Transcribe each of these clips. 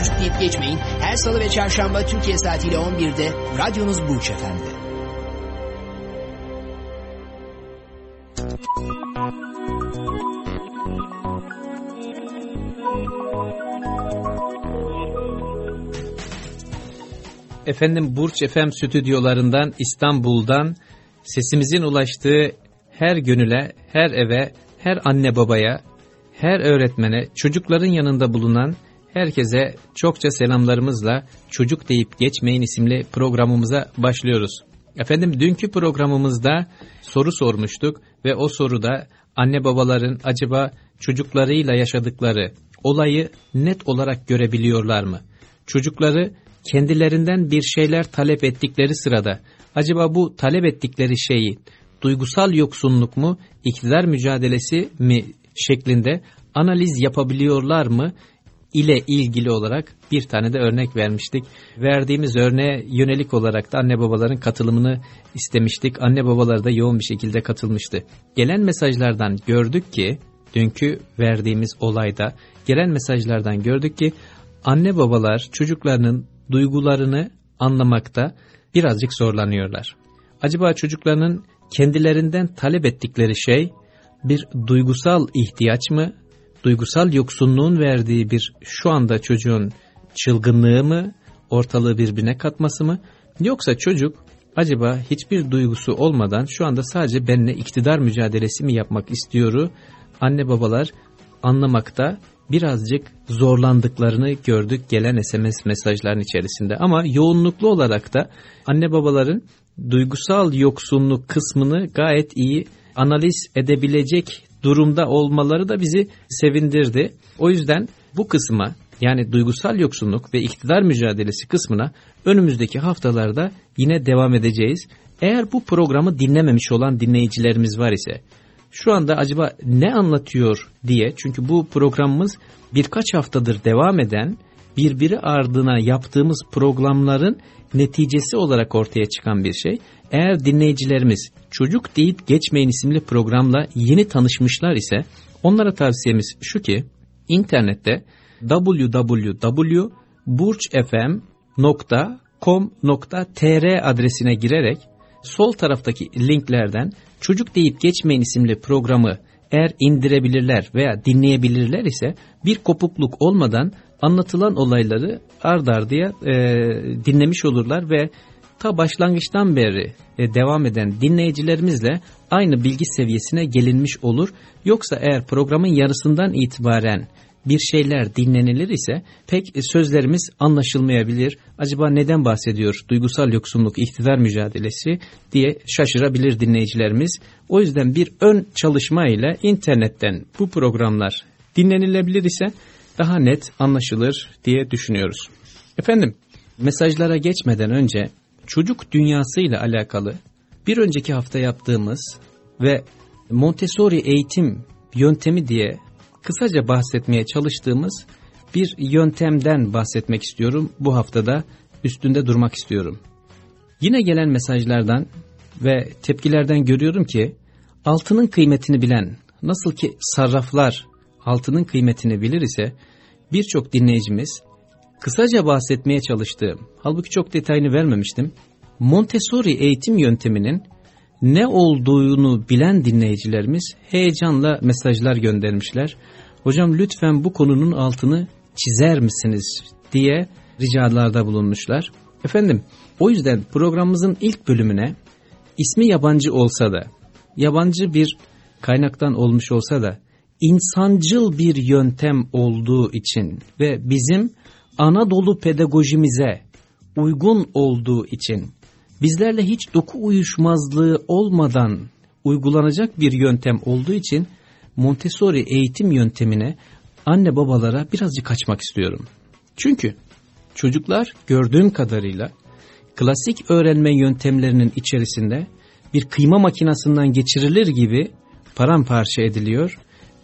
Çocuk deyip geçmeyin. Her salı ve çarşamba Türkiye saatiyle 11'de radyonuz Burç Efendi. Efendim Burç FM stüdyolarından İstanbul'dan sesimizin ulaştığı her gönüle, her eve, her anne babaya, her öğretmene, çocukların yanında bulunan herkese çokça selamlarımızla Çocuk Deyip Geçmeyin isimli programımıza başlıyoruz. Efendim dünkü programımızda soru sormuştuk ve o soruda anne babaların acaba çocuklarıyla yaşadıkları olayı net olarak görebiliyorlar mı? Çocukları kendilerinden bir şeyler talep ettikleri sırada acaba bu talep ettikleri şeyi duygusal yoksunluk mu, iktidar mücadelesi mi şeklinde analiz yapabiliyorlar mı ile ilgili olarak bir tane de örnek vermiştik. Verdiğimiz örneğe yönelik olarak da anne babaların katılımını istemiştik. Anne babalar da yoğun bir şekilde katılmıştı. Gelen mesajlardan gördük ki, dünkü verdiğimiz olayda gelen mesajlardan gördük ki anne babalar çocuklarının duygularını anlamakta birazcık zorlanıyorlar. Acaba çocuklarının kendilerinden talep ettikleri şey bir duygusal ihtiyaç mı, duygusal yoksunluğun verdiği bir şu anda çocuğun çılgınlığı mı, ortalığı birbirine katması mı, yoksa çocuk acaba hiçbir duygusu olmadan şu anda sadece benle iktidar mücadelesi mi yapmak istiyoru, anne babalar anlamakta birazcık zorlandıklarını gördük gelen SMS mesajların içerisinde. Ama yoğunluklu olarak da anne babaların duygusal yoksunluk kısmını gayet iyi analiz edebilecek durumda olmaları da bizi sevindirdi. O yüzden bu kısma yani duygusal yoksunluk ve iktidar mücadelesi kısmına önümüzdeki haftalarda yine devam edeceğiz. Eğer bu programı dinlememiş olan dinleyicilerimiz var ise şu anda acaba ne anlatıyor diye çünkü bu programımız birkaç haftadır devam eden birbiri ardına yaptığımız programların neticesi olarak ortaya çıkan bir şey. Eğer dinleyicilerimiz Çocuk Deyip Geçmeyin isimli programla yeni tanışmışlar ise onlara tavsiyemiz şu ki internette www.burçfm.com.tr adresine girerek sol taraftaki linklerden Çocuk Deyip Geçmeyin isimli programı eğer indirebilirler veya dinleyebilirler ise bir kopukluk olmadan anlatılan olayları ard ardıya e, dinlemiş olurlar ve ta başlangıçtan beri e, devam eden dinleyicilerimizle aynı bilgi seviyesine gelinmiş olur. Yoksa eğer programın yarısından itibaren bir şeyler dinlenilir ise pek sözlerimiz anlaşılmayabilir. Acaba neden bahsediyor duygusal yoksunluk iktidar mücadelesi diye şaşırabilir dinleyicilerimiz. O yüzden bir ön çalışma ile internetten bu programlar dinlenilebilir ise daha net anlaşılır diye düşünüyoruz. Efendim mesajlara geçmeden önce çocuk dünyası ile alakalı bir önceki hafta yaptığımız ve Montessori eğitim yöntemi diye kısaca bahsetmeye çalıştığımız bir yöntemden bahsetmek istiyorum. Bu haftada üstünde durmak istiyorum. Yine gelen mesajlardan ve tepkilerden görüyorum ki altının kıymetini bilen nasıl ki sarraflar altının kıymetini bilir ise birçok dinleyicimiz kısaca bahsetmeye çalıştığım, halbuki çok detayını vermemiştim, Montessori eğitim yönteminin ne olduğunu bilen dinleyicilerimiz heyecanla mesajlar göndermişler. Hocam lütfen bu konunun altını çizer misiniz diye ricalarda bulunmuşlar. Efendim o yüzden programımızın ilk bölümüne ismi yabancı olsa da, yabancı bir kaynaktan olmuş olsa da insancıl bir yöntem olduğu için ve bizim Anadolu pedagojimize uygun olduğu için bizlerle hiç doku uyuşmazlığı olmadan uygulanacak bir yöntem olduğu için Montessori eğitim yöntemine anne babalara birazcık kaçmak istiyorum. Çünkü çocuklar gördüğüm kadarıyla klasik öğrenme yöntemlerinin içerisinde bir kıyma makinasından geçirilir gibi paramparça ediliyor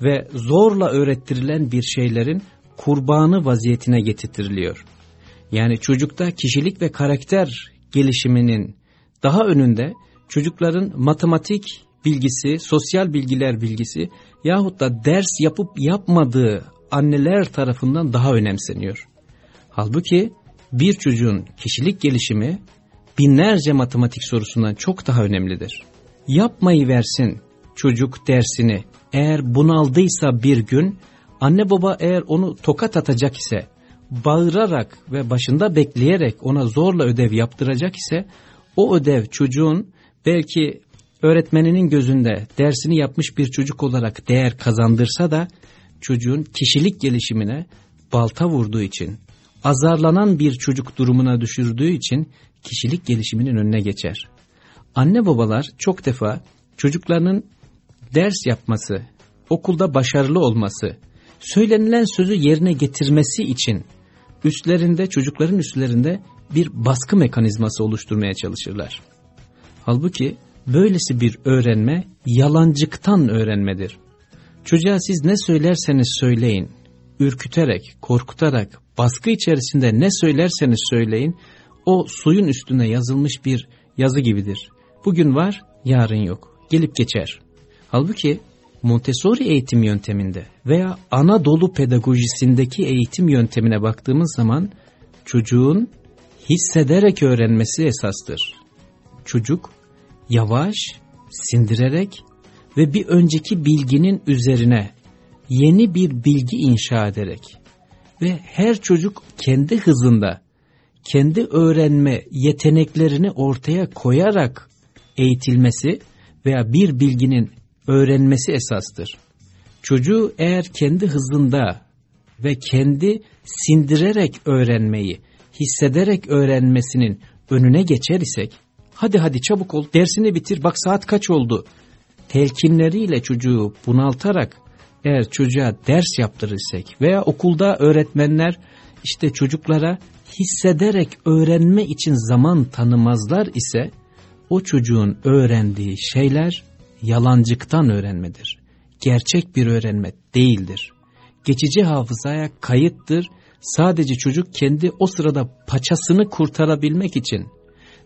ve zorla öğrettirilen bir şeylerin kurbanı vaziyetine getirtiliyor. Yani çocukta kişilik ve karakter gelişiminin daha önünde çocukların matematik bilgisi, sosyal bilgiler bilgisi yahut da ders yapıp yapmadığı anneler tarafından daha önemseniyor. Halbuki bir çocuğun kişilik gelişimi binlerce matematik sorusundan çok daha önemlidir. Yapmayı versin çocuk dersini eğer bunaldıysa bir gün anne baba eğer onu tokat atacak ise bağırarak ve başında bekleyerek ona zorla ödev yaptıracak ise o ödev çocuğun belki öğretmeninin gözünde dersini yapmış bir çocuk olarak değer kazandırsa da çocuğun kişilik gelişimine balta vurduğu için, azarlanan bir çocuk durumuna düşürdüğü için kişilik gelişiminin önüne geçer. Anne babalar çok defa çocuklarının ders yapması, okulda başarılı olması, söylenilen sözü yerine getirmesi için üstlerinde, çocukların üstlerinde bir baskı mekanizması oluşturmaya çalışırlar. Halbuki böylesi bir öğrenme yalancıktan öğrenmedir. Çocuğa siz ne söylerseniz söyleyin, ürküterek, korkutarak, baskı içerisinde ne söylerseniz söyleyin, o suyun üstüne yazılmış bir yazı gibidir. Bugün var, yarın yok. Gelip geçer. Halbuki Montessori eğitim yönteminde veya Anadolu pedagojisindeki eğitim yöntemine baktığımız zaman çocuğun hissederek öğrenmesi esastır. Çocuk yavaş, sindirerek ve bir önceki bilginin üzerine yeni bir bilgi inşa ederek ve her çocuk kendi hızında kendi öğrenme yeteneklerini ortaya koyarak eğitilmesi veya bir bilginin öğrenmesi esastır. Çocuğu eğer kendi hızında ve kendi sindirerek öğrenmeyi, hissederek öğrenmesinin önüne geçer isek, hadi hadi çabuk ol dersini bitir bak saat kaç oldu, telkinleriyle çocuğu bunaltarak eğer çocuğa ders yaptırırsak veya okulda öğretmenler işte çocuklara hissederek öğrenme için zaman tanımazlar ise o çocuğun öğrendiği şeyler yalancıktan öğrenmedir. Gerçek bir öğrenme değildir. Geçici hafızaya kayıttır. Sadece çocuk kendi o sırada paçasını kurtarabilmek için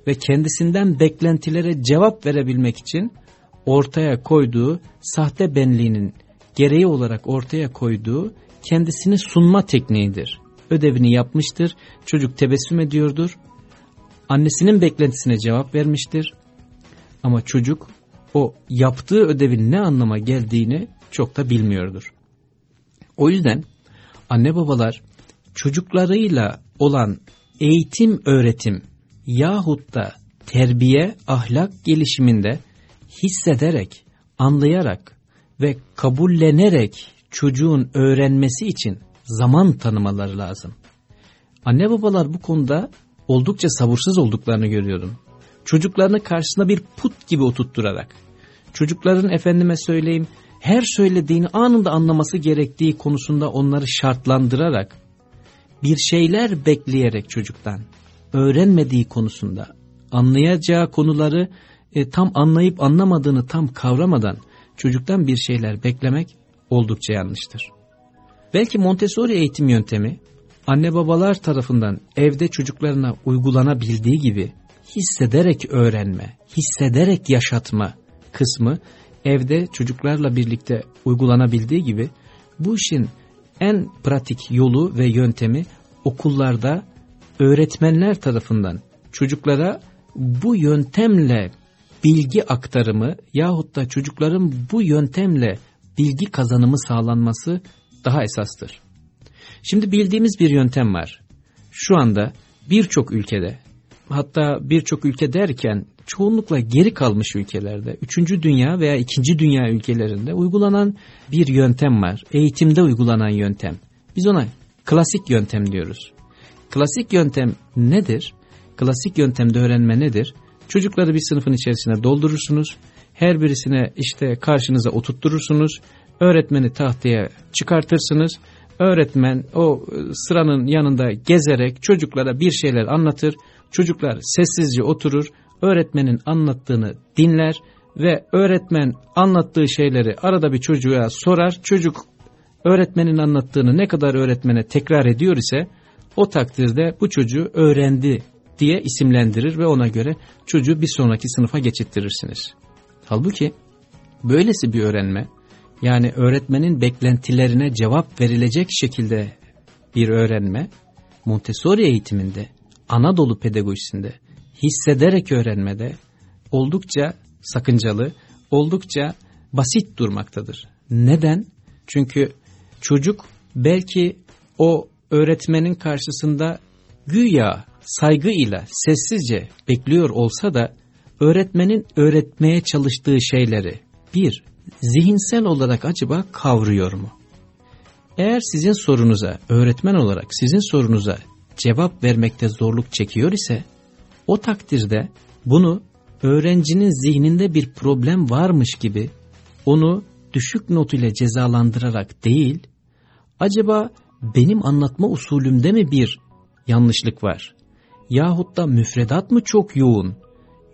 ve kendisinden beklentilere cevap verebilmek için ortaya koyduğu sahte benliğinin gereği olarak ortaya koyduğu kendisini sunma tekniğidir. Ödevini yapmıştır, çocuk tebessüm ediyordur, annesinin beklentisine cevap vermiştir ama çocuk o yaptığı ödevin ne anlama geldiğini çok da bilmiyordur. O yüzden anne babalar çocuklarıyla olan eğitim öğretim yahut da terbiye ahlak gelişiminde hissederek, anlayarak ve kabullenerek çocuğun öğrenmesi için zaman tanımaları lazım. Anne babalar bu konuda oldukça sabırsız olduklarını görüyorum çocuklarını karşısına bir put gibi oturtturarak, çocukların efendime söyleyeyim her söylediğini anında anlaması gerektiği konusunda onları şartlandırarak, bir şeyler bekleyerek çocuktan, öğrenmediği konusunda, anlayacağı konuları e, tam anlayıp anlamadığını tam kavramadan çocuktan bir şeyler beklemek oldukça yanlıştır. Belki Montessori eğitim yöntemi anne babalar tarafından evde çocuklarına uygulanabildiği gibi hissederek öğrenme, hissederek yaşatma kısmı evde çocuklarla birlikte uygulanabildiği gibi bu işin en pratik yolu ve yöntemi okullarda öğretmenler tarafından çocuklara bu yöntemle bilgi aktarımı yahut da çocukların bu yöntemle bilgi kazanımı sağlanması daha esastır. Şimdi bildiğimiz bir yöntem var. Şu anda birçok ülkede hatta birçok ülke derken çoğunlukla geri kalmış ülkelerde, üçüncü dünya veya ikinci dünya ülkelerinde uygulanan bir yöntem var. Eğitimde uygulanan yöntem. Biz ona klasik yöntem diyoruz. Klasik yöntem nedir? Klasik yöntemde öğrenme nedir? Çocukları bir sınıfın içerisine doldurursunuz. Her birisine işte karşınıza oturtturursunuz. Öğretmeni tahtaya çıkartırsınız. öğretmen o sıranın yanında gezerek çocuklara bir şeyler anlatır. Çocuklar sessizce oturur, öğretmenin anlattığını dinler ve öğretmen anlattığı şeyleri arada bir çocuğa sorar. Çocuk öğretmenin anlattığını ne kadar öğretmene tekrar ediyor ise o takdirde bu çocuğu öğrendi diye isimlendirir ve ona göre çocuğu bir sonraki sınıfa geçittirirsiniz. Halbuki böylesi bir öğrenme yani öğretmenin beklentilerine cevap verilecek şekilde bir öğrenme Montessori eğitiminde, Anadolu pedagojisinde, hissederek öğrenmede oldukça sakıncalı, oldukça basit durmaktadır. Neden? Çünkü çocuk belki o öğretmenin karşısında güya saygıyla sessizce bekliyor olsa da öğretmenin öğretmeye çalıştığı şeyleri bir, zihinsel olarak acaba kavruyor mu? Eğer sizin sorunuza, öğretmen olarak sizin sorunuza cevap vermekte zorluk çekiyor ise, o takdirde bunu öğrencinin zihninde bir problem varmış gibi onu düşük not ile cezalandırarak değil, acaba benim anlatma usulümde mi bir yanlışlık var? Yahut da müfredat mı çok yoğun?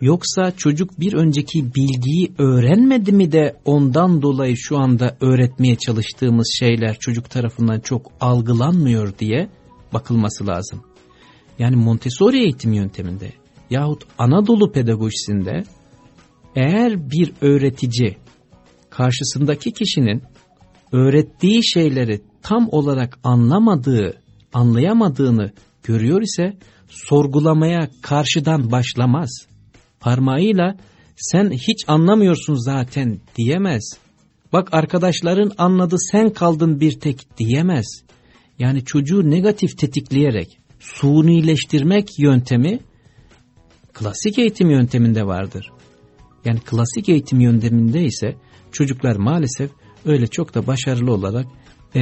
Yoksa çocuk bir önceki bilgiyi öğrenmedi mi de ondan dolayı şu anda öğretmeye çalıştığımız şeyler çocuk tarafından çok algılanmıyor diye bakılması lazım. Yani Montessori eğitim yönteminde yahut Anadolu pedagojisinde eğer bir öğretici karşısındaki kişinin öğrettiği şeyleri tam olarak anlamadığı, anlayamadığını görüyor ise sorgulamaya karşıdan başlamaz. Parmağıyla sen hiç anlamıyorsun zaten diyemez. Bak arkadaşların anladı sen kaldın bir tek diyemez. Yani çocuğu negatif tetikleyerek sunileştirmek yöntemi klasik eğitim yönteminde vardır. Yani klasik eğitim yönteminde ise çocuklar maalesef öyle çok da başarılı olarak e,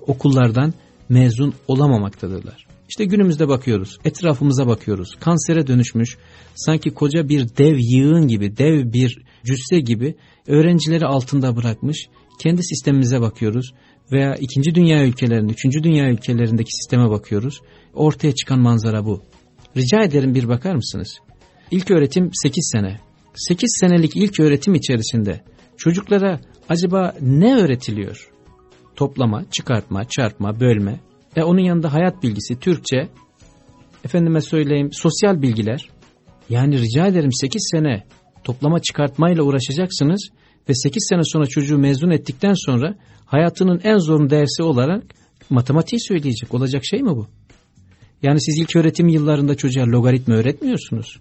okullardan mezun olamamaktadırlar. İşte günümüzde bakıyoruz, etrafımıza bakıyoruz. Kansere dönüşmüş, sanki koca bir dev yığın gibi, dev bir cüsse gibi öğrencileri altında bırakmış. Kendi sistemimize bakıyoruz veya ikinci dünya ülkelerinde, üçüncü dünya ülkelerindeki sisteme bakıyoruz. Ortaya çıkan manzara bu. Rica ederim bir bakar mısınız? İlk öğretim 8 sene. 8 senelik ilk öğretim içerisinde çocuklara acaba ne öğretiliyor? Toplama, çıkartma, çarpma, bölme. E onun yanında hayat bilgisi, Türkçe, efendime söyleyeyim sosyal bilgiler. Yani rica ederim 8 sene toplama çıkartmayla uğraşacaksınız ve 8 sene sonra çocuğu mezun ettikten sonra hayatının en zor dersi olarak matematiği söyleyecek. Olacak şey mi bu? Yani siz ilk öğretim yıllarında çocuğa logaritma öğretmiyorsunuz.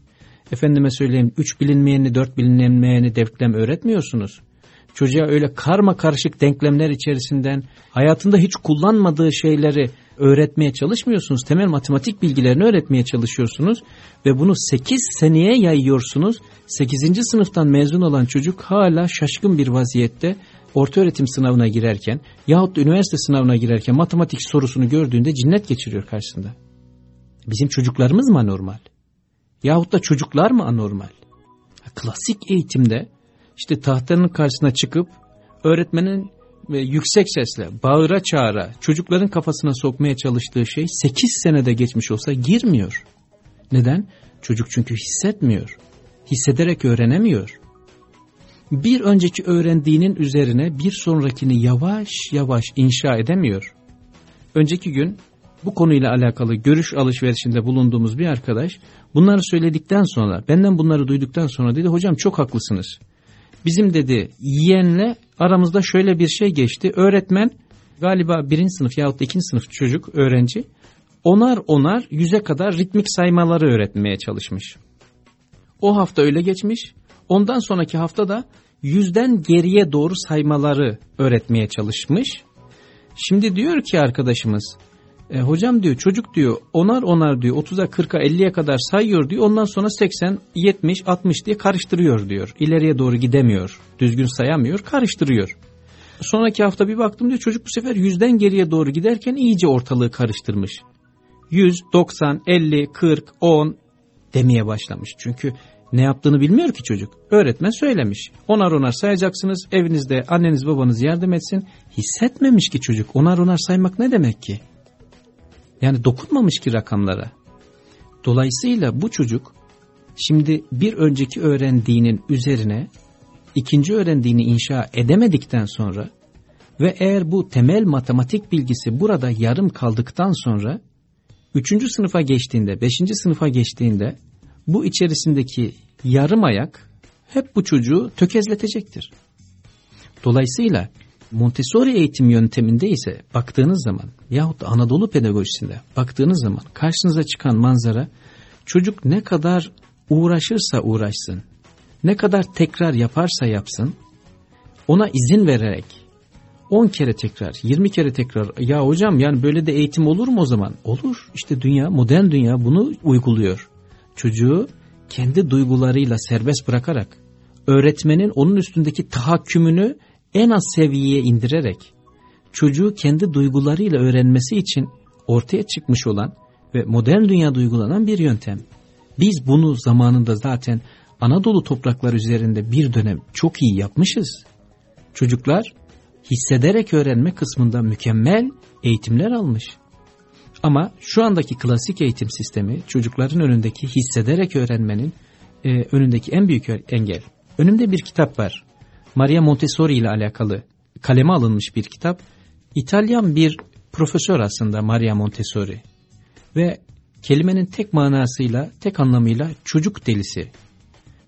Efendime söyleyeyim 3 bilinmeyeni 4 bilinmeyeni denklem öğretmiyorsunuz. Çocuğa öyle karma karışık denklemler içerisinden hayatında hiç kullanmadığı şeyleri öğretmeye çalışmıyorsunuz. Temel matematik bilgilerini öğretmeye çalışıyorsunuz ve bunu 8 seneye yayıyorsunuz. 8. sınıftan mezun olan çocuk hala şaşkın bir vaziyette orta öğretim sınavına girerken yahut da üniversite sınavına girerken matematik sorusunu gördüğünde cinnet geçiriyor karşısında. Bizim çocuklarımız mı anormal? Yahut da çocuklar mı anormal? Klasik eğitimde işte tahtanın karşısına çıkıp öğretmenin ve yüksek sesle bağıra çağıra çocukların kafasına sokmaya çalıştığı şey 8 senede geçmiş olsa girmiyor. Neden? Çocuk çünkü hissetmiyor. Hissederek öğrenemiyor. Bir önceki öğrendiğinin üzerine bir sonrakini yavaş yavaş inşa edemiyor. Önceki gün bu konuyla alakalı görüş alışverişinde bulunduğumuz bir arkadaş bunları söyledikten sonra benden bunları duyduktan sonra dedi hocam çok haklısınız. Bizim dedi yeğenle aramızda şöyle bir şey geçti. Öğretmen galiba birinci sınıf yahut da ikinci sınıf çocuk öğrenci onar onar yüze kadar ritmik saymaları öğretmeye çalışmış. O hafta öyle geçmiş. Ondan sonraki hafta da yüzden geriye doğru saymaları öğretmeye çalışmış. Şimdi diyor ki arkadaşımız e, hocam diyor çocuk diyor onar onar diyor 30'a 40'a 50'ye kadar sayıyor diyor. Ondan sonra 80, 70, 60 diye karıştırıyor diyor. İleriye doğru gidemiyor. Düzgün sayamıyor karıştırıyor. Sonraki hafta bir baktım diyor çocuk bu sefer yüzden geriye doğru giderken iyice ortalığı karıştırmış. 100, 90, 50, 40, 10 demeye başlamış. Çünkü Ne yaptığını bilmiyor ki çocuk. Öğretmen söylemiş. Onar onar sayacaksınız. Evinizde anneniz babanız yardım etsin. Hissetmemiş ki çocuk. Onar onar saymak ne demek ki? Yani dokunmamış ki rakamlara. Dolayısıyla bu çocuk şimdi bir önceki öğrendiğinin üzerine ikinci öğrendiğini inşa edemedikten sonra ve eğer bu temel matematik bilgisi burada yarım kaldıktan sonra üçüncü sınıfa geçtiğinde, beşinci sınıfa geçtiğinde bu içerisindeki yarım ayak hep bu çocuğu tökezletecektir. Dolayısıyla Montessori eğitim yönteminde ise baktığınız zaman yahut da Anadolu pedagojisinde baktığınız zaman karşınıza çıkan manzara çocuk ne kadar uğraşırsa uğraşsın, ne kadar tekrar yaparsa yapsın, ona izin vererek 10 kere tekrar, 20 kere tekrar ya hocam yani böyle de eğitim olur mu o zaman? Olur. İşte dünya, modern dünya bunu uyguluyor. Çocuğu kendi duygularıyla serbest bırakarak, öğretmenin onun üstündeki tahakkümünü en az seviyeye indirerek, çocuğu kendi duygularıyla öğrenmesi için ortaya çıkmış olan ve modern dünyada uygulanan bir yöntem. Biz bunu zamanında zaten Anadolu topraklar üzerinde bir dönem çok iyi yapmışız. Çocuklar hissederek öğrenme kısmında mükemmel eğitimler almış. Ama şu andaki klasik eğitim sistemi çocukların önündeki hissederek öğrenmenin e, önündeki en büyük engel. Önümde bir kitap var. Maria Montessori ile alakalı kaleme alınmış bir kitap. İtalyan bir profesör aslında Maria Montessori. Ve kelimenin tek manasıyla, tek anlamıyla çocuk delisi.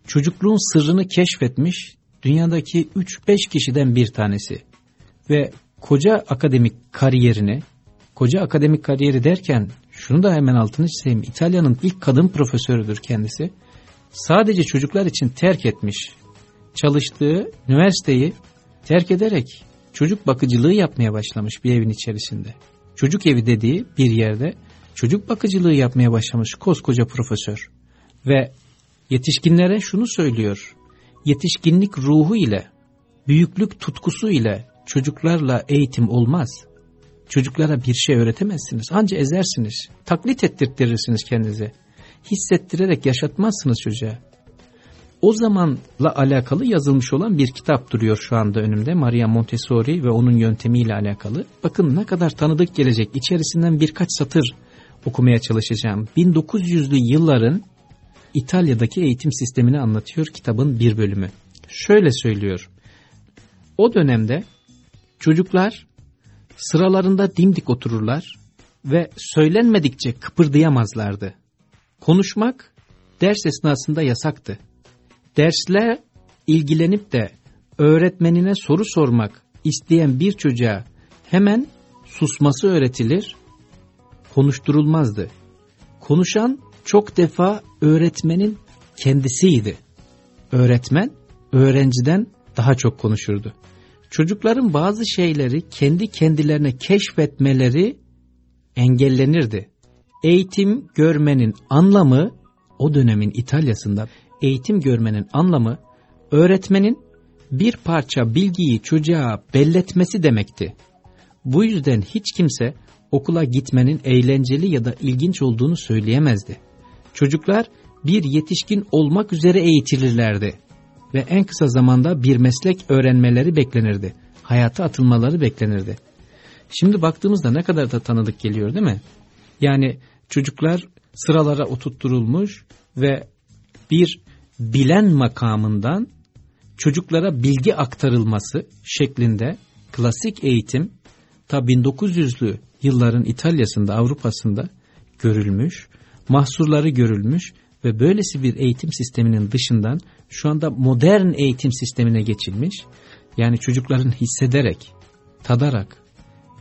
Çocukluğun sırrını keşfetmiş dünyadaki 3-5 kişiden bir tanesi. Ve koca akademik kariyerini, koca akademik kariyeri derken şunu da hemen altını çizeyim. İtalya'nın ilk kadın profesörüdür kendisi. Sadece çocuklar için terk etmiş. Çalıştığı üniversiteyi terk ederek çocuk bakıcılığı yapmaya başlamış bir evin içerisinde. Çocuk evi dediği bir yerde çocuk bakıcılığı yapmaya başlamış koskoca profesör. Ve yetişkinlere şunu söylüyor. Yetişkinlik ruhu ile, büyüklük tutkusu ile çocuklarla eğitim olmaz. Çocuklara bir şey öğretemezsiniz. Anca ezersiniz. Taklit ettirtirsiniz kendinize. Hissettirerek yaşatmazsınız çocuğa. O zamanla alakalı yazılmış olan bir kitap duruyor şu anda önümde. Maria Montessori ve onun yöntemiyle alakalı. Bakın ne kadar tanıdık gelecek. İçerisinden birkaç satır okumaya çalışacağım. 1900'lü yılların İtalya'daki eğitim sistemini anlatıyor kitabın bir bölümü. Şöyle söylüyor. O dönemde çocuklar sıralarında dimdik otururlar ve söylenmedikçe kıpırdayamazlardı. Konuşmak ders esnasında yasaktı. Dersle ilgilenip de öğretmenine soru sormak isteyen bir çocuğa hemen susması öğretilir, konuşturulmazdı. Konuşan çok defa öğretmenin kendisiydi. Öğretmen öğrenciden daha çok konuşurdu. Çocukların bazı şeyleri kendi kendilerine keşfetmeleri engellenirdi. Eğitim görmenin anlamı o dönemin İtalya'sında eğitim görmenin anlamı öğretmenin bir parça bilgiyi çocuğa belletmesi demekti. Bu yüzden hiç kimse okula gitmenin eğlenceli ya da ilginç olduğunu söyleyemezdi. Çocuklar bir yetişkin olmak üzere eğitilirlerdi ve en kısa zamanda bir meslek öğrenmeleri beklenirdi. Hayata atılmaları beklenirdi. Şimdi baktığımızda ne kadar da tanıdık geliyor değil mi? Yani çocuklar sıralara oturtturulmuş ve bir bilen makamından çocuklara bilgi aktarılması şeklinde klasik eğitim ta 1900'lü yılların İtalya'sında Avrupa'sında görülmüş, mahsurları görülmüş ve böylesi bir eğitim sisteminin dışından şu anda modern eğitim sistemine geçilmiş. Yani çocukların hissederek, tadarak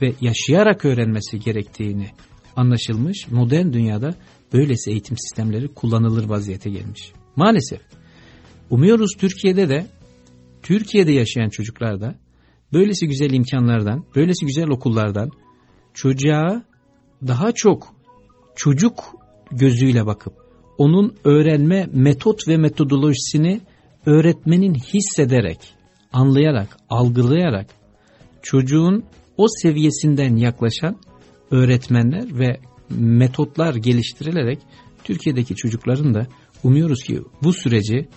ve yaşayarak öğrenmesi gerektiğini anlaşılmış. Modern dünyada böylesi eğitim sistemleri kullanılır vaziyete gelmiş. Maalesef. Umuyoruz Türkiye'de de Türkiye'de yaşayan çocuklar da böylesi güzel imkanlardan, böylesi güzel okullardan çocuğa daha çok çocuk gözüyle bakıp onun öğrenme metot ve metodolojisini öğretmenin hissederek, anlayarak, algılayarak çocuğun o seviyesinden yaklaşan öğretmenler ve metotlar geliştirilerek Türkiye'deki çocukların da umuyoruz ki bu süreci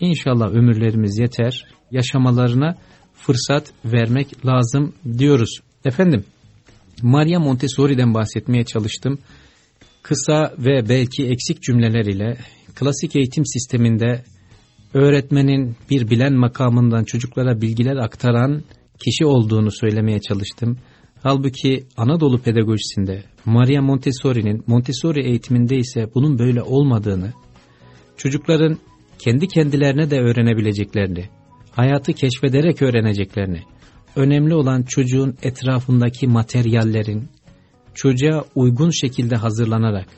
inşallah ömürlerimiz yeter, yaşamalarına fırsat vermek lazım diyoruz. Efendim, Maria Montessori'den bahsetmeye çalıştım. Kısa ve belki eksik cümleler ile klasik eğitim sisteminde öğretmenin bir bilen makamından çocuklara bilgiler aktaran kişi olduğunu söylemeye çalıştım. Halbuki Anadolu pedagojisinde Maria Montessori'nin Montessori eğitiminde ise bunun böyle olmadığını, çocukların kendi kendilerine de öğrenebileceklerini, hayatı keşfederek öğreneceklerini, önemli olan çocuğun etrafındaki materyallerin çocuğa uygun şekilde hazırlanarak,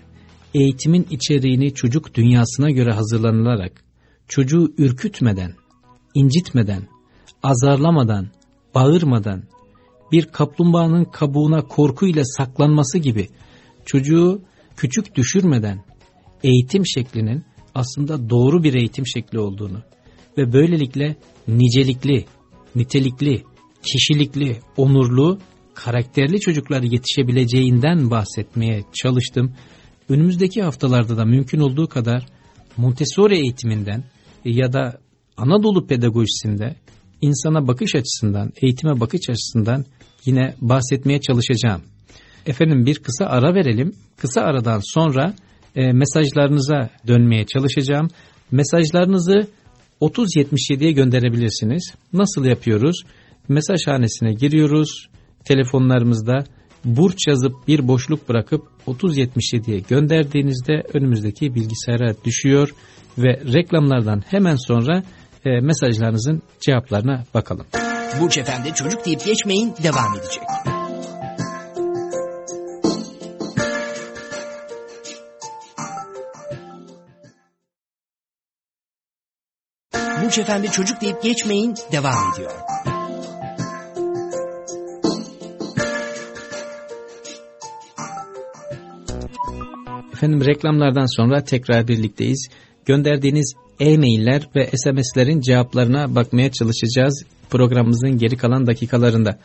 eğitimin içeriğini çocuk dünyasına göre hazırlanılarak, çocuğu ürkütmeden, incitmeden, azarlamadan, bağırmadan, bir kaplumbağanın kabuğuna korkuyla saklanması gibi çocuğu küçük düşürmeden eğitim şeklinin aslında doğru bir eğitim şekli olduğunu ve böylelikle nicelikli, nitelikli, kişilikli, onurlu, karakterli çocuklar yetişebileceğinden bahsetmeye çalıştım. Önümüzdeki haftalarda da mümkün olduğu kadar Montessori eğitiminden ya da Anadolu pedagojisinde insana bakış açısından, eğitime bakış açısından yine bahsetmeye çalışacağım. Efendim bir kısa ara verelim. Kısa aradan sonra e, mesajlarınıza dönmeye çalışacağım. Mesajlarınızı 3077'ye gönderebilirsiniz. Nasıl yapıyoruz? Mesaj hanesine giriyoruz. Telefonlarımızda burç yazıp bir boşluk bırakıp 3077'ye gönderdiğinizde önümüzdeki bilgisayara düşüyor ve reklamlardan hemen sonra e, mesajlarınızın cevaplarına bakalım. Burç Efendi çocuk deyip geçmeyin devam edecek. Burç Efendi çocuk deyip geçmeyin devam ediyor. Efendim reklamlardan sonra tekrar birlikteyiz. Gönderdiğiniz e-mailler ve SMS'lerin cevaplarına bakmaya çalışacağız programımızın geri kalan dakikalarında.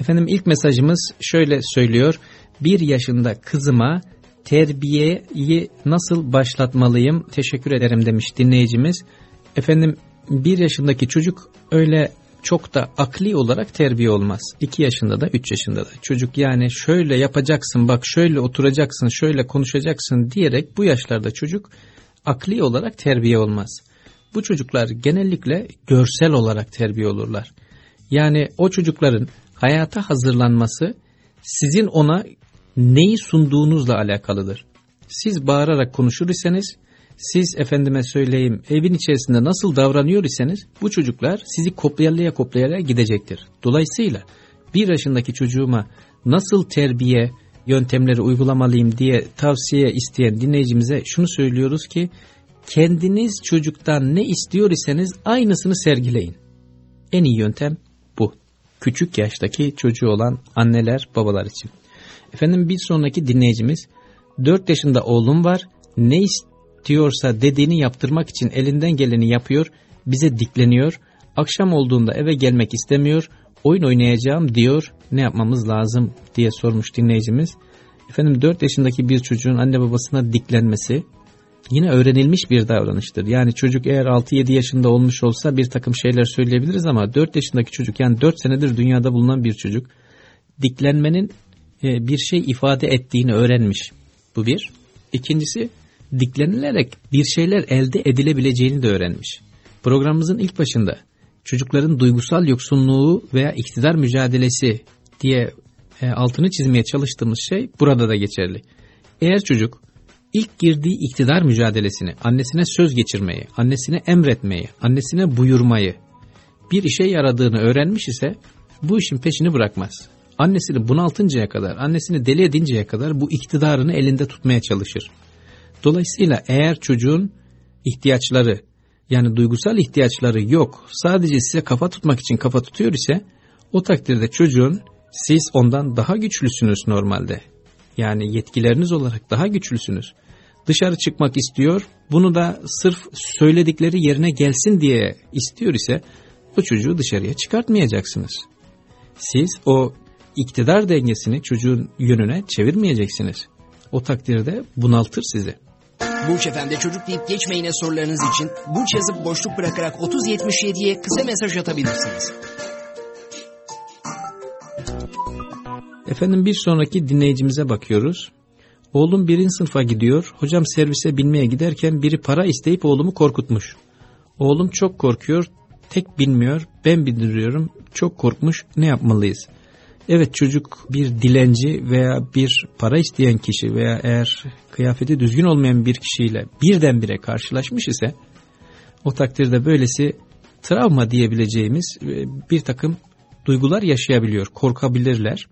Efendim ilk mesajımız şöyle söylüyor. Bir yaşında kızıma terbiyeyi nasıl başlatmalıyım teşekkür ederim demiş dinleyicimiz. Efendim bir yaşındaki çocuk öyle çok da akli olarak terbiye olmaz. 2 yaşında da 3 yaşında da. Çocuk yani şöyle yapacaksın bak şöyle oturacaksın şöyle konuşacaksın diyerek bu yaşlarda çocuk akli olarak terbiye olmaz. Bu çocuklar genellikle görsel olarak terbiye olurlar. Yani o çocukların hayata hazırlanması sizin ona neyi sunduğunuzla alakalıdır. Siz bağırarak konuşur iseniz, siz efendime söyleyeyim evin içerisinde nasıl davranıyor iseniz bu çocuklar sizi kopyalaya kopyalaya gidecektir. Dolayısıyla bir yaşındaki çocuğuma nasıl terbiye yöntemleri uygulamalıyım diye tavsiye isteyen dinleyicimize şunu söylüyoruz ki kendiniz çocuktan ne istiyor iseniz aynısını sergileyin. En iyi yöntem bu. Küçük yaştaki çocuğu olan anneler babalar için. Efendim bir sonraki dinleyicimiz 4 yaşında oğlum var ne istiyorsa dediğini yaptırmak için elinden geleni yapıyor bize dikleniyor akşam olduğunda eve gelmek istemiyor oyun oynayacağım diyor ne yapmamız lazım diye sormuş dinleyicimiz. Efendim 4 yaşındaki bir çocuğun anne babasına diklenmesi yine öğrenilmiş bir davranıştır. Yani çocuk eğer 6-7 yaşında olmuş olsa bir takım şeyler söyleyebiliriz ama 4 yaşındaki çocuk yani 4 senedir dünyada bulunan bir çocuk diklenmenin e, bir şey ifade ettiğini öğrenmiş. Bu bir. İkincisi diklenilerek bir şeyler elde edilebileceğini de öğrenmiş. Programımızın ilk başında çocukların duygusal yoksunluğu veya iktidar mücadelesi diye e, altını çizmeye çalıştığımız şey burada da geçerli. Eğer çocuk ilk girdiği iktidar mücadelesini, annesine söz geçirmeyi, annesine emretmeyi, annesine buyurmayı, bir işe yaradığını öğrenmiş ise bu işin peşini bırakmaz. Annesini bunaltıncaya kadar, annesini deli edinceye kadar bu iktidarını elinde tutmaya çalışır. Dolayısıyla eğer çocuğun ihtiyaçları yani duygusal ihtiyaçları yok sadece size kafa tutmak için kafa tutuyor ise o takdirde çocuğun siz ondan daha güçlüsünüz normalde. Yani yetkileriniz olarak daha güçlüsünüz. Dışarı çıkmak istiyor. Bunu da sırf söyledikleri yerine gelsin diye istiyor ise o çocuğu dışarıya çıkartmayacaksınız. Siz o iktidar dengesini çocuğun yönüne çevirmeyeceksiniz. O takdirde bunaltır sizi. Burç Efendi çocuk deyip geçmeyine sorularınız için Burç yazıp boşluk bırakarak 3077'ye kısa mesaj atabilirsiniz. Efendim bir sonraki dinleyicimize bakıyoruz. Oğlum birinci sınıfa gidiyor. Hocam servise binmeye giderken biri para isteyip oğlumu korkutmuş. Oğlum çok korkuyor. Tek bilmiyor. Ben bindiriyorum. Çok korkmuş. Ne yapmalıyız? Evet çocuk bir dilenci veya bir para isteyen kişi veya eğer kıyafeti düzgün olmayan bir kişiyle birdenbire karşılaşmış ise o takdirde böylesi travma diyebileceğimiz e, bir takım duygular yaşayabiliyor, korkabilirler.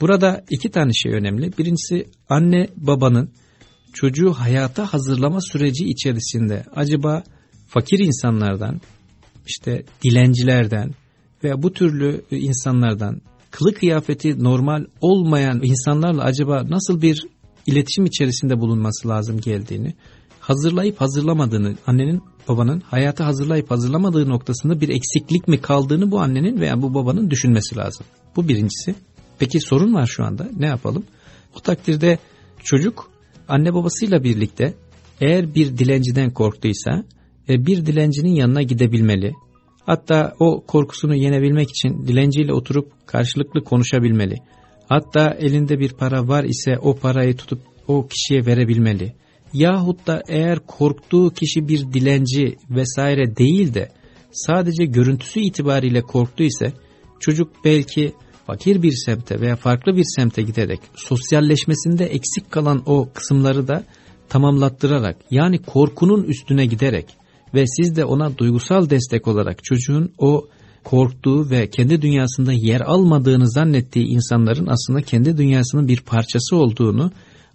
Burada iki tane şey önemli. Birincisi anne babanın çocuğu hayata hazırlama süreci içerisinde acaba fakir insanlardan, işte dilencilerden veya bu türlü insanlardan kılık kıyafeti normal olmayan insanlarla acaba nasıl bir iletişim içerisinde bulunması lazım geldiğini, hazırlayıp hazırlamadığını, annenin babanın hayata hazırlayıp hazırlamadığı noktasında bir eksiklik mi kaldığını bu annenin veya bu babanın düşünmesi lazım. Bu birincisi. Peki sorun var şu anda ne yapalım? O takdirde çocuk anne babasıyla birlikte eğer bir dilenciden korktuysa e, bir dilencinin yanına gidebilmeli. Hatta o korkusunu yenebilmek için dilenciyle oturup karşılıklı konuşabilmeli. Hatta elinde bir para var ise o parayı tutup o kişiye verebilmeli. Yahut da eğer korktuğu kişi bir dilenci vesaire değil de sadece görüntüsü itibariyle korktu ise çocuk belki fakir bir semte veya farklı bir semte giderek sosyalleşmesinde eksik kalan o kısımları da tamamlattırarak yani korkunun üstüne giderek ve siz de ona duygusal destek olarak çocuğun o korktuğu ve kendi dünyasında yer almadığını zannettiği insanların aslında kendi dünyasının bir parçası olduğunu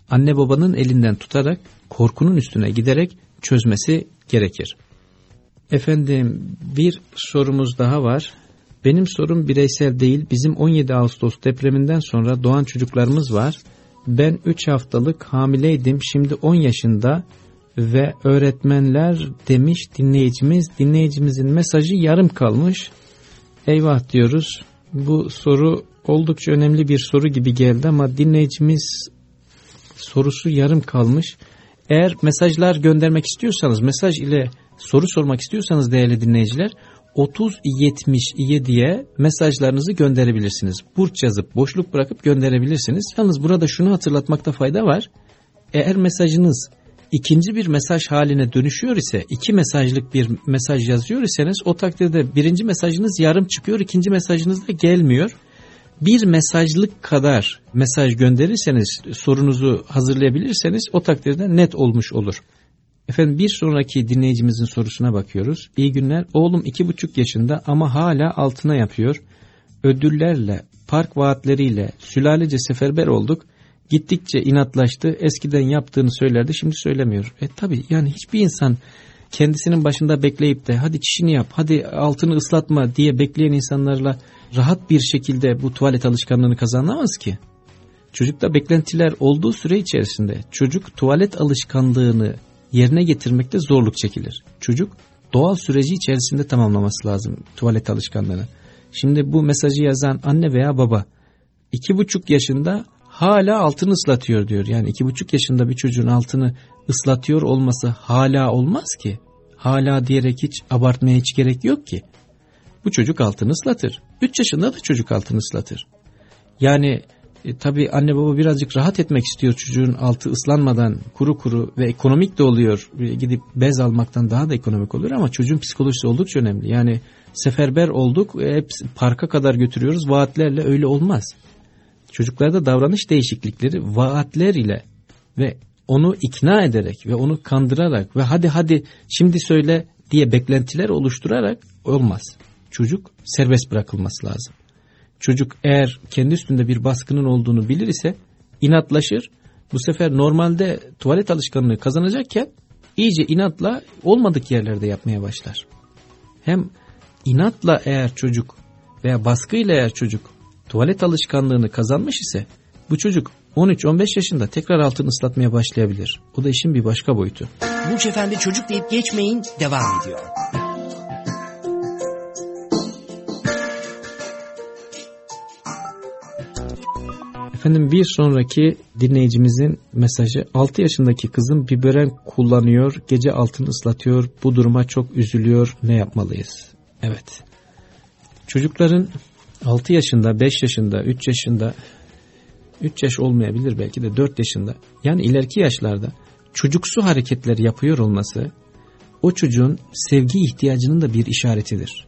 anne babanın elinden tutarak korkunun üstüne giderek çözmesi gerekir. Efendim bir sorumuz daha var. Benim sorum bireysel değil. Bizim 17 Ağustos depreminden sonra doğan çocuklarımız var. Ben 3 haftalık hamileydim. Şimdi 10 yaşında ve öğretmenler demiş dinleyicimiz. Dinleyicimizin mesajı yarım kalmış. Eyvah diyoruz. Bu soru oldukça önemli bir soru gibi geldi ama dinleyicimiz sorusu yarım kalmış. Eğer mesajlar göndermek istiyorsanız, mesaj ile soru sormak istiyorsanız değerli dinleyiciler 3077'ye mesajlarınızı gönderebilirsiniz. Burç yazıp boşluk bırakıp gönderebilirsiniz. Yalnız burada şunu hatırlatmakta fayda var. Eğer mesajınız ikinci bir mesaj haline dönüşüyor ise, iki mesajlık bir mesaj yazıyor iseniz o takdirde birinci mesajınız yarım çıkıyor, ikinci mesajınız da gelmiyor. Bir mesajlık kadar mesaj gönderirseniz, sorunuzu hazırlayabilirseniz o takdirde net olmuş olur. Efendim bir sonraki dinleyicimizin sorusuna bakıyoruz. İyi günler. Oğlum iki buçuk yaşında ama hala altına yapıyor. Ödüllerle, park vaatleriyle sülalece seferber olduk. Gittikçe inatlaştı. Eskiden yaptığını söylerdi şimdi söylemiyor. E tabi yani hiçbir insan kendisinin başında bekleyip de hadi çişini yap, hadi altını ıslatma diye bekleyen insanlarla rahat bir şekilde bu tuvalet alışkanlığını kazanamaz ki. Çocukta beklentiler olduğu süre içerisinde çocuk tuvalet alışkanlığını yerine getirmekte zorluk çekilir. Çocuk doğal süreci içerisinde tamamlaması lazım tuvalet alışkanlığını. Şimdi bu mesajı yazan anne veya baba iki buçuk yaşında hala altını ıslatıyor diyor. Yani iki buçuk yaşında bir çocuğun altını ıslatıyor olması hala olmaz ki. Hala diyerek hiç abartmaya hiç gerek yok ki. Bu çocuk altını ıslatır. Üç yaşında da çocuk altını ıslatır. Yani e, tabii anne baba birazcık rahat etmek istiyor çocuğun altı ıslanmadan kuru kuru ve ekonomik de oluyor. E, gidip bez almaktan daha da ekonomik oluyor ama çocuğun psikolojisi oldukça önemli. Yani seferber olduk hep parka kadar götürüyoruz vaatlerle öyle olmaz. Çocuklarda davranış değişiklikleri vaatler ile ve onu ikna ederek ve onu kandırarak ve hadi hadi şimdi söyle diye beklentiler oluşturarak olmaz. Çocuk serbest bırakılması lazım. Çocuk eğer kendi üstünde bir baskının olduğunu bilir ise inatlaşır. Bu sefer normalde tuvalet alışkanlığı kazanacakken iyice inatla olmadık yerlerde yapmaya başlar. Hem inatla eğer çocuk veya baskıyla eğer çocuk tuvalet alışkanlığını kazanmış ise bu çocuk 13-15 yaşında tekrar altını ıslatmaya başlayabilir. O da işin bir başka boyutu. Burç Efendi çocuk deyip geçmeyin devam ediyor. Efendim bir sonraki dinleyicimizin mesajı 6 yaşındaki kızım biberon kullanıyor, gece altını ıslatıyor, bu duruma çok üzülüyor, ne yapmalıyız? Evet. Çocukların 6 yaşında, 5 yaşında, 3 yaşında, 3 yaş olmayabilir belki de 4 yaşında. Yani ileriki yaşlarda çocuksu hareketler yapıyor olması o çocuğun sevgi ihtiyacının da bir işaretidir.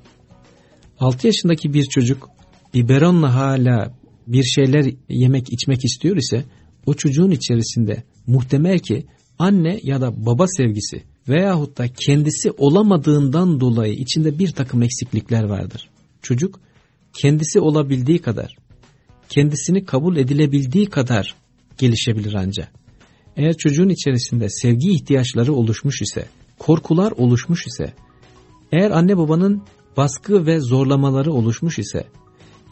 6 yaşındaki bir çocuk biberonla hala bir şeyler yemek içmek istiyor ise o çocuğun içerisinde muhtemel ki anne ya da baba sevgisi veyahut da kendisi olamadığından dolayı içinde bir takım eksiklikler vardır. Çocuk kendisi olabildiği kadar, kendisini kabul edilebildiği kadar gelişebilir ancak. Eğer çocuğun içerisinde sevgi ihtiyaçları oluşmuş ise, korkular oluşmuş ise, eğer anne babanın baskı ve zorlamaları oluşmuş ise,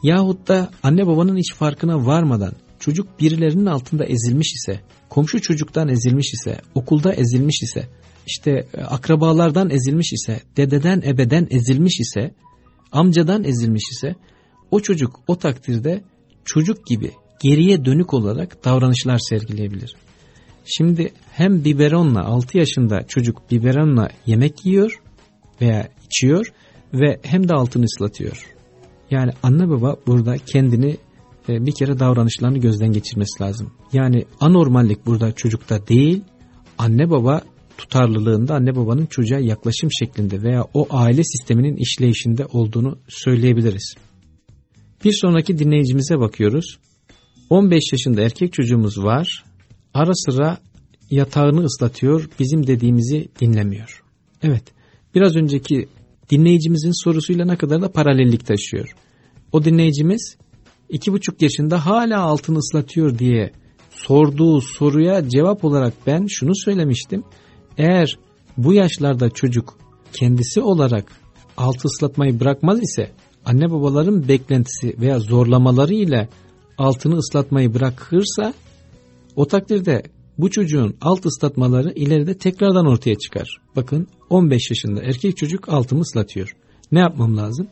yahut da anne babanın hiç farkına varmadan çocuk birilerinin altında ezilmiş ise, komşu çocuktan ezilmiş ise, okulda ezilmiş ise, işte akrabalardan ezilmiş ise, dededen ebeden ezilmiş ise, amcadan ezilmiş ise, o çocuk o takdirde çocuk gibi geriye dönük olarak davranışlar sergileyebilir. Şimdi hem biberonla 6 yaşında çocuk biberonla yemek yiyor veya içiyor ve hem de altını ıslatıyor. Yani anne baba burada kendini e, bir kere davranışlarını gözden geçirmesi lazım. Yani anormallik burada çocukta değil, anne baba tutarlılığında anne babanın çocuğa yaklaşım şeklinde veya o aile sisteminin işleyişinde olduğunu söyleyebiliriz. Bir sonraki dinleyicimize bakıyoruz. 15 yaşında erkek çocuğumuz var. Ara sıra yatağını ıslatıyor, bizim dediğimizi dinlemiyor. Evet, biraz önceki dinleyicimizin sorusuyla ne kadar da paralellik taşıyor. O dinleyicimiz iki buçuk yaşında hala altını ıslatıyor diye sorduğu soruya cevap olarak ben şunu söylemiştim. Eğer bu yaşlarda çocuk kendisi olarak altı ıslatmayı bırakmaz ise anne babaların beklentisi veya zorlamaları ile altını ıslatmayı bırakırsa o takdirde bu çocuğun alt ıslatmaları ileride tekrardan ortaya çıkar. Bakın 15 yaşında erkek çocuk altımı ıslatıyor. Ne yapmam lazım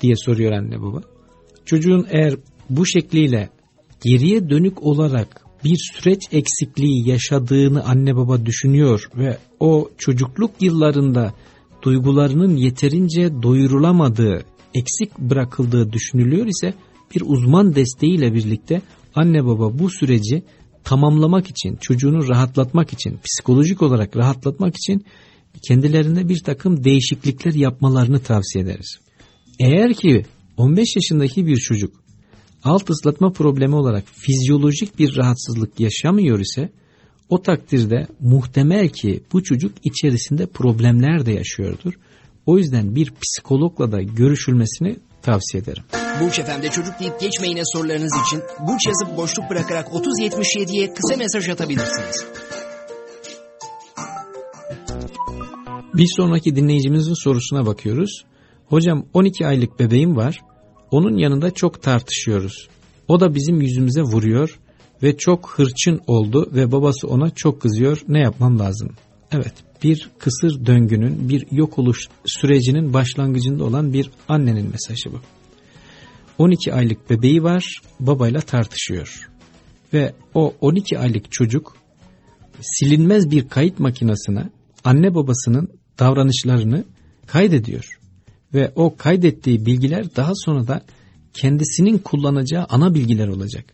diye soruyor anne baba. Çocuğun eğer bu şekliyle geriye dönük olarak bir süreç eksikliği yaşadığını anne baba düşünüyor ve o çocukluk yıllarında duygularının yeterince doyurulamadığı, eksik bırakıldığı düşünülüyor ise bir uzman desteğiyle birlikte anne baba bu süreci tamamlamak için, çocuğunu rahatlatmak için, psikolojik olarak rahatlatmak için kendilerine bir takım değişiklikler yapmalarını tavsiye ederiz. Eğer ki 15 yaşındaki bir çocuk alt ıslatma problemi olarak fizyolojik bir rahatsızlık yaşamıyor ise o takdirde muhtemel ki bu çocuk içerisinde problemler de yaşıyordur. O yüzden bir psikologla da görüşülmesini tavsiye ederim. Burç FM'de çocuk deyip geçmeyine sorularınız için Burç yazıp boşluk bırakarak 3077'ye kısa mesaj atabilirsiniz. Bir sonraki dinleyicimizin sorusuna bakıyoruz. Hocam 12 aylık bebeğim var. Onun yanında çok tartışıyoruz. O da bizim yüzümüze vuruyor ve çok hırçın oldu ve babası ona çok kızıyor. Ne yapmam lazım? Evet, bir kısır döngünün, bir yok oluş sürecinin başlangıcında olan bir annenin mesajı bu. 12 aylık bebeği var, babayla tartışıyor. Ve o 12 aylık çocuk silinmez bir kayıt makinesine anne babasının davranışlarını kaydediyor. Ve o kaydettiği bilgiler daha sonra da kendisinin kullanacağı ana bilgiler olacak.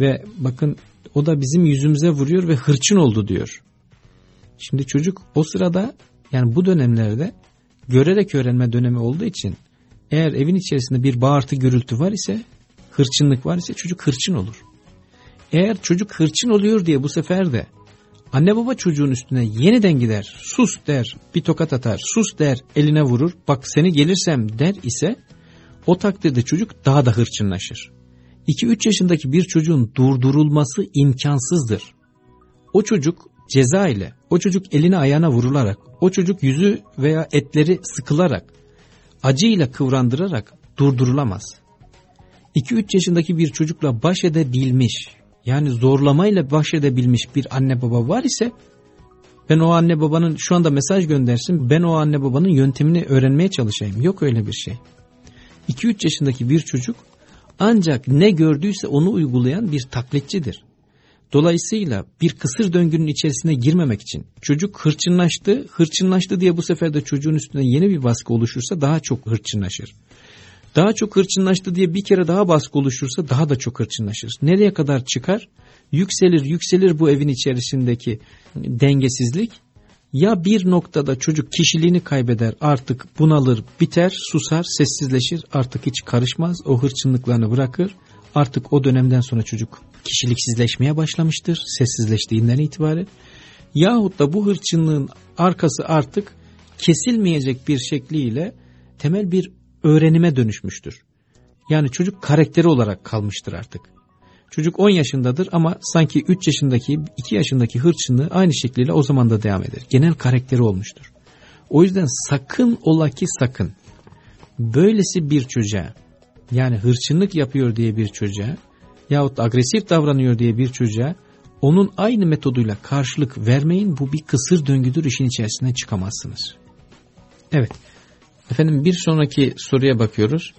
Ve bakın o da bizim yüzümüze vuruyor ve hırçın oldu diyor. Şimdi çocuk o sırada yani bu dönemlerde görerek öğrenme dönemi olduğu için eğer evin içerisinde bir bağırtı gürültü var ise hırçınlık var ise çocuk hırçın olur. Eğer çocuk hırçın oluyor diye bu sefer de anne baba çocuğun üstüne yeniden gider sus der bir tokat atar sus der eline vurur bak seni gelirsem der ise o takdirde çocuk daha da hırçınlaşır. 2-3 yaşındaki bir çocuğun durdurulması imkansızdır. O çocuk ceza ile, o çocuk eline ayağına vurularak, o çocuk yüzü veya etleri sıkılarak, acıyla kıvrandırarak durdurulamaz. 2-3 yaşındaki bir çocukla baş edebilmiş, yani zorlamayla baş edebilmiş bir anne baba var ise, ben o anne babanın şu anda mesaj göndersin, ben o anne babanın yöntemini öğrenmeye çalışayım. Yok öyle bir şey. 2-3 yaşındaki bir çocuk ancak ne gördüyse onu uygulayan bir taklitçidir. Dolayısıyla bir kısır döngünün içerisine girmemek için çocuk hırçınlaştı, hırçınlaştı diye bu sefer de çocuğun üstüne yeni bir baskı oluşursa daha çok hırçınlaşır. Daha çok hırçınlaştı diye bir kere daha baskı oluşursa daha da çok hırçınlaşır. Nereye kadar çıkar? Yükselir yükselir bu evin içerisindeki dengesizlik. Ya bir noktada çocuk kişiliğini kaybeder artık bunalır biter susar sessizleşir artık hiç karışmaz o hırçınlıklarını bırakır. Artık o dönemden sonra çocuk kişiliksizleşmeye başlamıştır sessizleştiğinden itibaren. Yahut da bu hırçınlığın arkası artık kesilmeyecek bir şekliyle temel bir öğrenime dönüşmüştür. Yani çocuk karakteri olarak kalmıştır artık. Çocuk 10 yaşındadır ama sanki 3 yaşındaki, 2 yaşındaki hırçınlığı aynı şekliyle o zaman da devam eder. Genel karakteri olmuştur. O yüzden sakın ola ki sakın böylesi bir çocuğa yani hırçınlık yapıyor diye bir çocuğa yahut agresif davranıyor diye bir çocuğa onun aynı metoduyla karşılık vermeyin. Bu bir kısır döngüdür işin içerisinden çıkamazsınız. Evet. Efendim bir sonraki soruya bakıyoruz.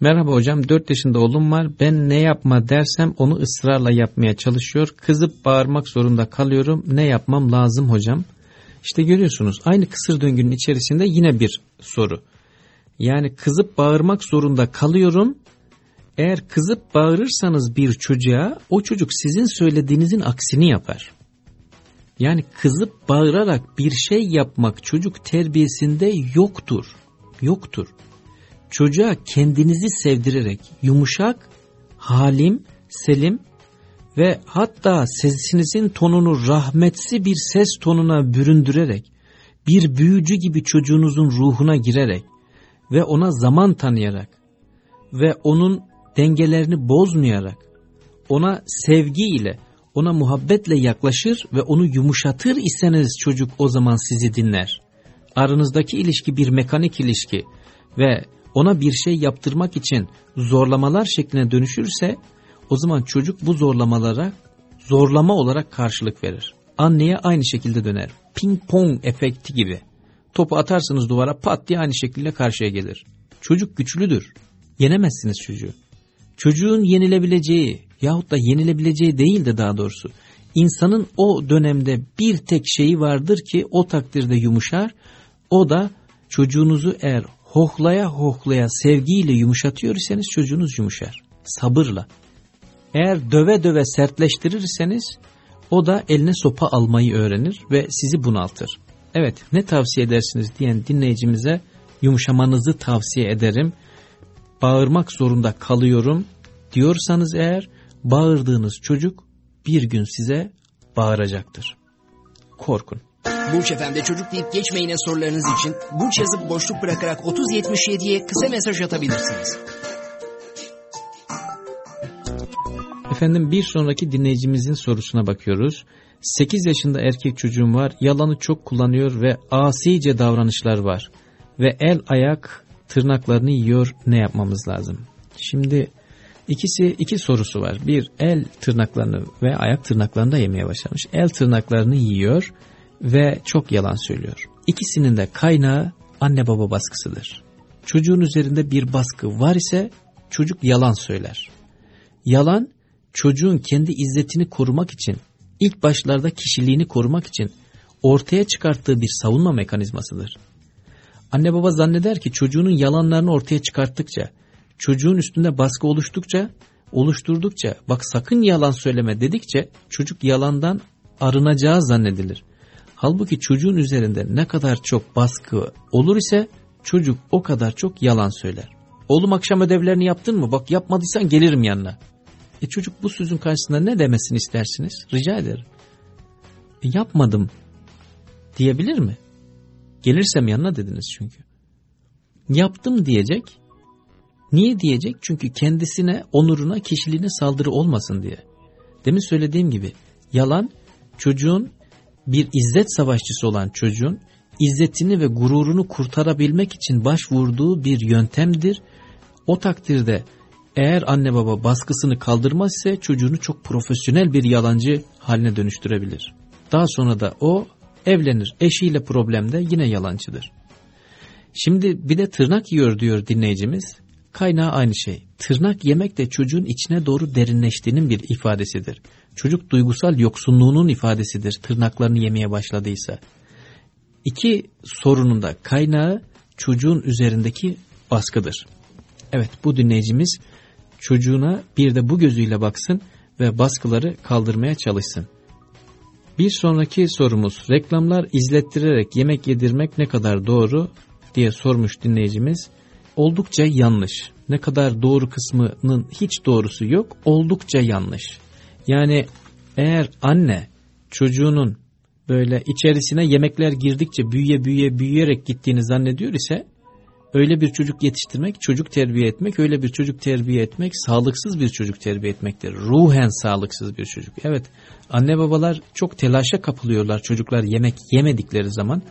Merhaba hocam 4 yaşında oğlum var. Ben ne yapma dersem onu ısrarla yapmaya çalışıyor. Kızıp bağırmak zorunda kalıyorum. Ne yapmam lazım hocam? İşte görüyorsunuz aynı kısır döngünün içerisinde yine bir soru. Yani kızıp bağırmak zorunda kalıyorum. Eğer kızıp bağırırsanız bir çocuğa o çocuk sizin söylediğinizin aksini yapar. Yani kızıp bağırarak bir şey yapmak çocuk terbiyesinde yoktur. Yoktur. Çocuğa kendinizi sevdirerek yumuşak, halim, selim ve hatta sesinizin tonunu rahmetsi bir ses tonuna büründürerek bir büyücü gibi çocuğunuzun ruhuna girerek ve ona zaman tanıyarak ve onun dengelerini bozmayarak ona sevgiyle, ona muhabbetle yaklaşır ve onu yumuşatır iseniz çocuk o zaman sizi dinler. Aranızdaki ilişki bir mekanik ilişki ve ona bir şey yaptırmak için zorlamalar şekline dönüşürse o zaman çocuk bu zorlamalara zorlama olarak karşılık verir. Anneye aynı şekilde döner. Ping pong efekti gibi. Topu atarsınız duvara pat diye aynı şekilde karşıya gelir. Çocuk güçlüdür. Yenemezsiniz çocuğu. Çocuğun yenilebileceği yahut da yenilebileceği değil de daha doğrusu insanın o dönemde bir tek şeyi vardır ki o takdirde yumuşar. O da çocuğunuzu eğer hohlaya hohlaya sevgiyle yumuşatıyor iseniz çocuğunuz yumuşar. Sabırla. Eğer döve döve sertleştirirseniz o da eline sopa almayı öğrenir ve sizi bunaltır. Evet ne tavsiye edersiniz diyen dinleyicimize yumuşamanızı tavsiye ederim. Bağırmak zorunda kalıyorum diyorsanız eğer bağırdığınız çocuk bir gün size bağıracaktır. Korkun. Burç FM'de çocuk deyip geçmeyine sorularınız için Burç yazıp boşluk bırakarak 3077'ye kısa mesaj atabilirsiniz. Efendim bir sonraki dinleyicimizin sorusuna bakıyoruz. 8 yaşında erkek çocuğum var. Yalanı çok kullanıyor ve asice davranışlar var. Ve el ayak tırnaklarını yiyor. Ne yapmamız lazım? Şimdi ikisi iki sorusu var. Bir el tırnaklarını ve ayak tırnaklarını da yemeye başlamış. El tırnaklarını yiyor ve çok yalan söylüyor. İkisinin de kaynağı anne baba baskısıdır. Çocuğun üzerinde bir baskı var ise çocuk yalan söyler. Yalan çocuğun kendi izzetini korumak için ilk başlarda kişiliğini korumak için ortaya çıkarttığı bir savunma mekanizmasıdır. Anne baba zanneder ki çocuğunun yalanlarını ortaya çıkarttıkça, çocuğun üstünde baskı oluştukça, oluşturdukça, bak sakın yalan söyleme dedikçe çocuk yalandan arınacağı zannedilir. Halbuki çocuğun üzerinde ne kadar çok baskı olur ise çocuk o kadar çok yalan söyler. Oğlum akşam ödevlerini yaptın mı? Bak yapmadıysan gelirim yanına. E çocuk bu sözün karşısında ne demesini istersiniz? Rica ederim. E yapmadım diyebilir mi? Gelirsem yanına dediniz çünkü. Yaptım diyecek. Niye diyecek? Çünkü kendisine, onuruna, kişiliğine saldırı olmasın diye. Demin söylediğim gibi yalan çocuğun bir izzet savaşçısı olan çocuğun izzetini ve gururunu kurtarabilmek için başvurduğu bir yöntemdir. O takdirde eğer anne baba baskısını kaldırmaz ise çocuğunu çok profesyonel bir yalancı haline dönüştürebilir. Daha sonra da o evlenir. Eşiyle problemde yine yalancıdır. Şimdi bir de tırnak yiyor diyor dinleyicimiz. Kaynağı aynı şey. Tırnak yemek de çocuğun içine doğru derinleştiğinin bir ifadesidir. Çocuk duygusal yoksunluğunun ifadesidir tırnaklarını yemeye başladıysa. İki sorunun da kaynağı çocuğun üzerindeki baskıdır. Evet bu dinleyicimiz çocuğuna bir de bu gözüyle baksın ve baskıları kaldırmaya çalışsın. Bir sonraki sorumuz reklamlar izlettirerek yemek yedirmek ne kadar doğru diye sormuş dinleyicimiz. Oldukça yanlış. Ne kadar doğru kısmının hiç doğrusu yok. Oldukça yanlış. Yani eğer anne çocuğunun böyle içerisine yemekler girdikçe büyüye büyüye büyüyerek gittiğini zannediyor ise öyle bir çocuk yetiştirmek, çocuk terbiye etmek, öyle bir çocuk terbiye etmek sağlıksız bir çocuk terbiye etmektir. Ruhen sağlıksız bir çocuk. Evet anne babalar çok telaşa kapılıyorlar çocuklar yemek yemedikleri zaman.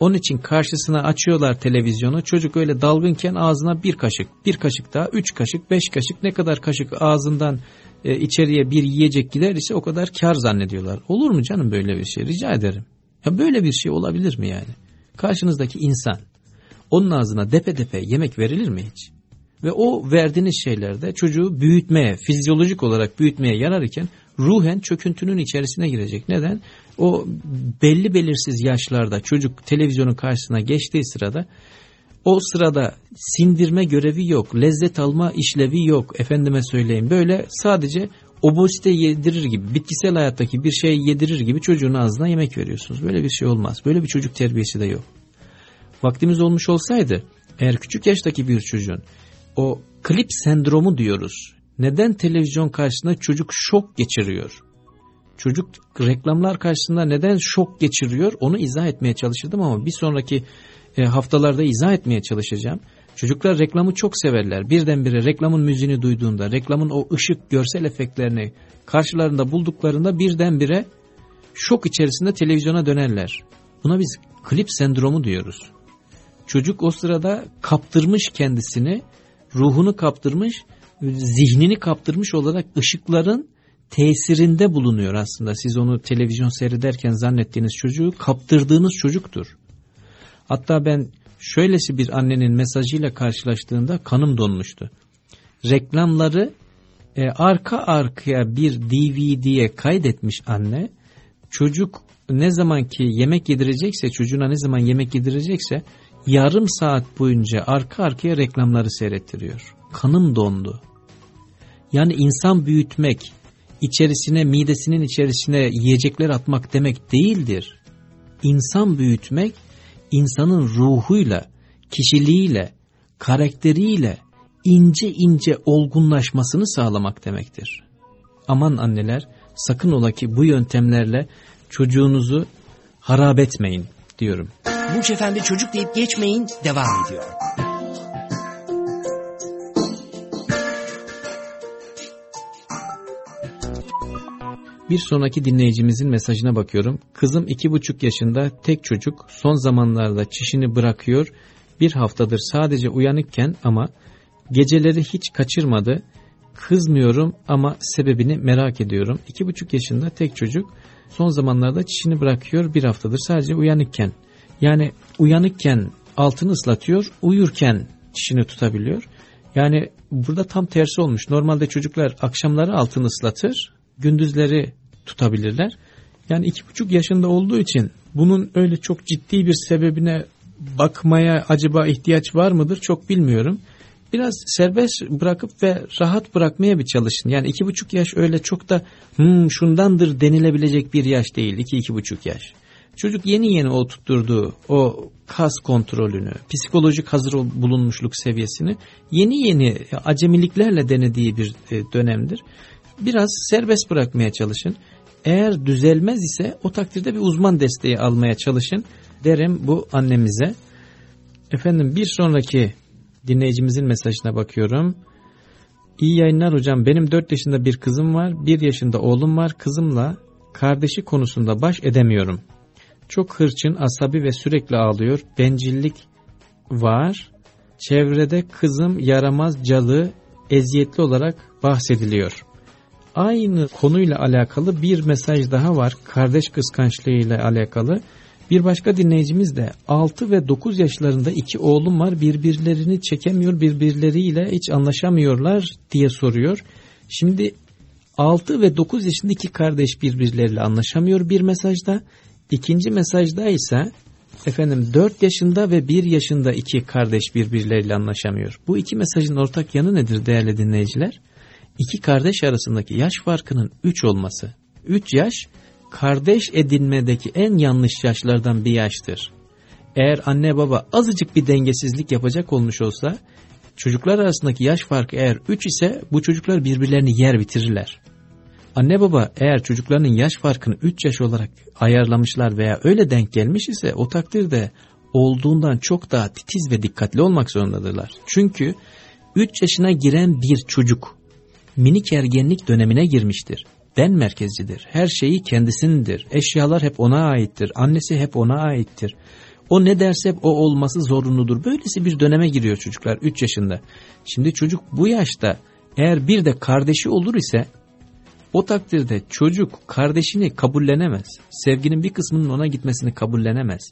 Onun için karşısına açıyorlar televizyonu. Çocuk öyle dalgınken ağzına bir kaşık, bir kaşık daha, üç kaşık, beş kaşık ne kadar kaşık ağzından e, içeriye bir yiyecek gider ise o kadar kar zannediyorlar. Olur mu canım böyle bir şey? Rica ederim. Ya böyle bir şey olabilir mi yani? Karşınızdaki insan onun ağzına depe depe yemek verilir mi hiç? Ve o verdiğiniz şeylerde çocuğu büyütmeye, fizyolojik olarak büyütmeye yarar ruhen çöküntünün içerisine girecek. Neden? O belli belirsiz yaşlarda çocuk televizyonun karşısına geçtiği sırada o sırada sindirme görevi yok, lezzet alma işlevi yok efendime söyleyeyim. Böyle sadece obosite yedirir gibi, bitkisel hayattaki bir şey yedirir gibi çocuğun ağzına yemek veriyorsunuz. Böyle bir şey olmaz. Böyle bir çocuk terbiyesi de yok. Vaktimiz olmuş olsaydı eğer küçük yaştaki bir çocuğun o klip sendromu diyoruz. Neden televizyon karşısında çocuk şok geçiriyor? Çocuk reklamlar karşısında neden şok geçiriyor onu izah etmeye çalışırdım ama bir sonraki e, haftalarda izah etmeye çalışacağım. Çocuklar reklamı çok severler. Birdenbire reklamın müziğini duyduğunda, reklamın o ışık, görsel efektlerini karşılarında bulduklarında birdenbire şok içerisinde televizyona dönerler. Buna biz klip sendromu diyoruz. Çocuk o sırada kaptırmış kendisini, ruhunu kaptırmış, zihnini kaptırmış olarak ışıkların tesirinde bulunuyor aslında. Siz onu televizyon seyrederken zannettiğiniz çocuğu kaptırdığınız çocuktur. Hatta ben şöylesi bir annenin mesajıyla karşılaştığında kanım donmuştu. Reklamları e, arka arkaya bir DVD'ye kaydetmiş anne. Çocuk ne zaman ki yemek yedirecekse, çocuğuna ne zaman yemek yedirecekse yarım saat boyunca arka arkaya reklamları seyrettiriyor. Kanım dondu. Yani insan büyütmek, içerisine midesinin içerisine yiyecekler atmak demek değildir. İnsan büyütmek, insanın ruhuyla, kişiliğiyle, karakteriyle ince ince olgunlaşmasını sağlamak demektir. Aman anneler, sakın ola ki bu yöntemlerle çocuğunuzu harap etmeyin diyorum. Burç Efendi çocuk deyip geçmeyin devam ediyor. Bir sonraki dinleyicimizin mesajına bakıyorum. Kızım iki buçuk yaşında tek çocuk son zamanlarda çişini bırakıyor. Bir haftadır sadece uyanıkken ama geceleri hiç kaçırmadı. Kızmıyorum ama sebebini merak ediyorum. İki buçuk yaşında tek çocuk son zamanlarda çişini bırakıyor bir haftadır sadece uyanıkken. Yani uyanıkken altını ıslatıyor, uyurken çişini tutabiliyor. Yani burada tam tersi olmuş. Normalde çocuklar akşamları altını ıslatır, gündüzleri tutabilirler. Yani iki buçuk yaşında olduğu için bunun öyle çok ciddi bir sebebine bakmaya acaba ihtiyaç var mıdır çok bilmiyorum. Biraz serbest bırakıp ve rahat bırakmaya bir çalışın. Yani iki buçuk yaş öyle çok da hmm, şundandır denilebilecek bir yaş değil. iki iki buçuk yaş. Çocuk yeni yeni o tutturduğu o kas kontrolünü, psikolojik hazır bulunmuşluk seviyesini yeni yeni acemiliklerle denediği bir e, dönemdir. Biraz serbest bırakmaya çalışın. Eğer düzelmez ise o takdirde bir uzman desteği almaya çalışın derim bu annemize. Efendim bir sonraki dinleyicimizin mesajına bakıyorum. İyi yayınlar hocam. Benim 4 yaşında bir kızım var. 1 yaşında oğlum var. Kızımla kardeşi konusunda baş edemiyorum. Çok hırçın, asabi ve sürekli ağlıyor. Bencillik var. Çevrede kızım yaramaz, calı, eziyetli olarak bahsediliyor. Aynı konuyla alakalı bir mesaj daha var. Kardeş kıskançlığı ile alakalı. Bir başka dinleyicimiz de 6 ve 9 yaşlarında iki oğlum var birbirlerini çekemiyor birbirleriyle hiç anlaşamıyorlar diye soruyor. Şimdi 6 ve 9 yaşında iki kardeş birbirleriyle anlaşamıyor bir mesajda. İkinci mesajda ise efendim 4 yaşında ve 1 yaşında iki kardeş birbirleriyle anlaşamıyor. Bu iki mesajın ortak yanı nedir değerli dinleyiciler? İki kardeş arasındaki yaş farkının 3 olması. 3 yaş kardeş edinmedeki en yanlış yaşlardan bir yaştır. Eğer anne baba azıcık bir dengesizlik yapacak olmuş olsa çocuklar arasındaki yaş farkı eğer 3 ise bu çocuklar birbirlerini yer bitirirler. Anne baba eğer çocuklarının yaş farkını 3 yaş olarak ayarlamışlar veya öyle denk gelmiş ise o takdirde olduğundan çok daha titiz ve dikkatli olmak zorundadırlar. Çünkü 3 yaşına giren bir çocuk minik ergenlik dönemine girmiştir. Ben merkezcidir. Her şeyi kendisindir. Eşyalar hep ona aittir. Annesi hep ona aittir. O ne derse hep o olması zorunludur. Böylesi bir döneme giriyor çocuklar 3 yaşında. Şimdi çocuk bu yaşta eğer bir de kardeşi olur ise o takdirde çocuk kardeşini kabullenemez. Sevginin bir kısmının ona gitmesini kabullenemez.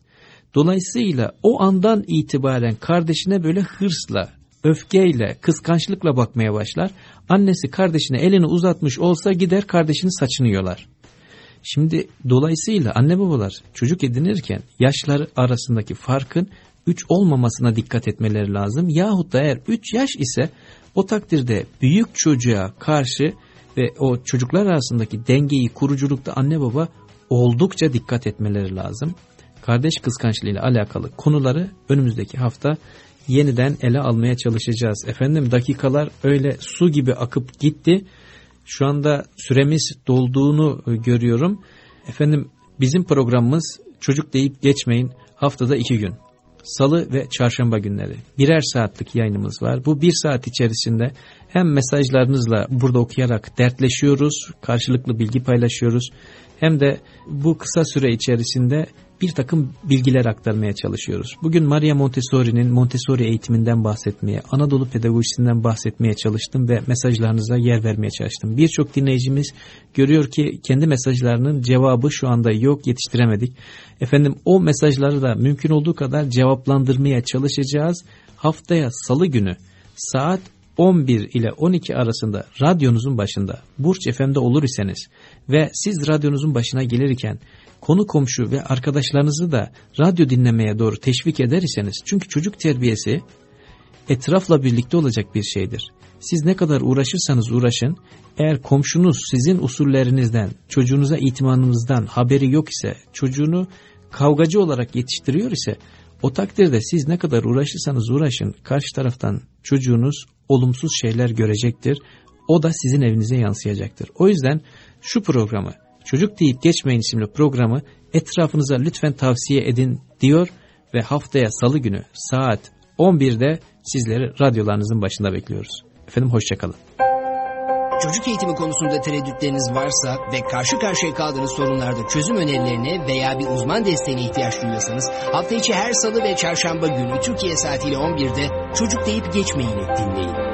Dolayısıyla o andan itibaren kardeşine böyle hırsla, öfkeyle, kıskançlıkla bakmaya başlar. Annesi kardeşine elini uzatmış olsa gider kardeşinin saçını yolar. Şimdi dolayısıyla anne babalar çocuk edinirken yaşları arasındaki farkın 3 olmamasına dikkat etmeleri lazım. Yahut da eğer 3 yaş ise o takdirde büyük çocuğa karşı ve o çocuklar arasındaki dengeyi kuruculukta anne baba oldukça dikkat etmeleri lazım. Kardeş kıskançlığı ile alakalı konuları önümüzdeki hafta yeniden ele almaya çalışacağız. Efendim dakikalar öyle su gibi akıp gitti. Şu anda süremiz dolduğunu görüyorum. Efendim bizim programımız çocuk deyip geçmeyin haftada iki gün. Salı ve çarşamba günleri birer saatlik yayınımız var. Bu bir saat içerisinde hem mesajlarınızla burada okuyarak dertleşiyoruz, karşılıklı bilgi paylaşıyoruz. Hem de bu kısa süre içerisinde bir takım bilgiler aktarmaya çalışıyoruz. Bugün Maria Montessori'nin Montessori eğitiminden bahsetmeye, Anadolu pedagojisinden bahsetmeye çalıştım ve mesajlarınıza yer vermeye çalıştım. Birçok dinleyicimiz görüyor ki kendi mesajlarının cevabı şu anda yok yetiştiremedik. Efendim o mesajları da mümkün olduğu kadar cevaplandırmaya çalışacağız. Haftaya salı günü saat 11 ile 12 arasında radyonuzun başında Burç FM'de olur iseniz ve siz radyonuzun başına gelirken konu komşu ve arkadaşlarınızı da radyo dinlemeye doğru teşvik eder iseniz çünkü çocuk terbiyesi etrafla birlikte olacak bir şeydir. Siz ne kadar uğraşırsanız uğraşın eğer komşunuz sizin usullerinizden çocuğunuza itimanınızdan haberi yok ise çocuğunu kavgacı olarak yetiştiriyor ise o takdirde siz ne kadar uğraşırsanız uğraşın karşı taraftan çocuğunuz olumsuz şeyler görecektir. O da sizin evinize yansıyacaktır. O yüzden şu programı Çocuk deyip geçmeyin isimli programı etrafınıza lütfen tavsiye edin diyor ve haftaya salı günü saat 11'de sizleri radyolarınızın başında bekliyoruz. Efendim hoşçakalın. Çocuk eğitimi konusunda tereddütleriniz varsa ve karşı karşıya kaldığınız sorunlarda çözüm önerilerine veya bir uzman desteğine ihtiyaç duyuyorsanız hafta içi her salı ve çarşamba günü Türkiye saatiyle 11'de Çocuk deyip geçmeyini dinleyin.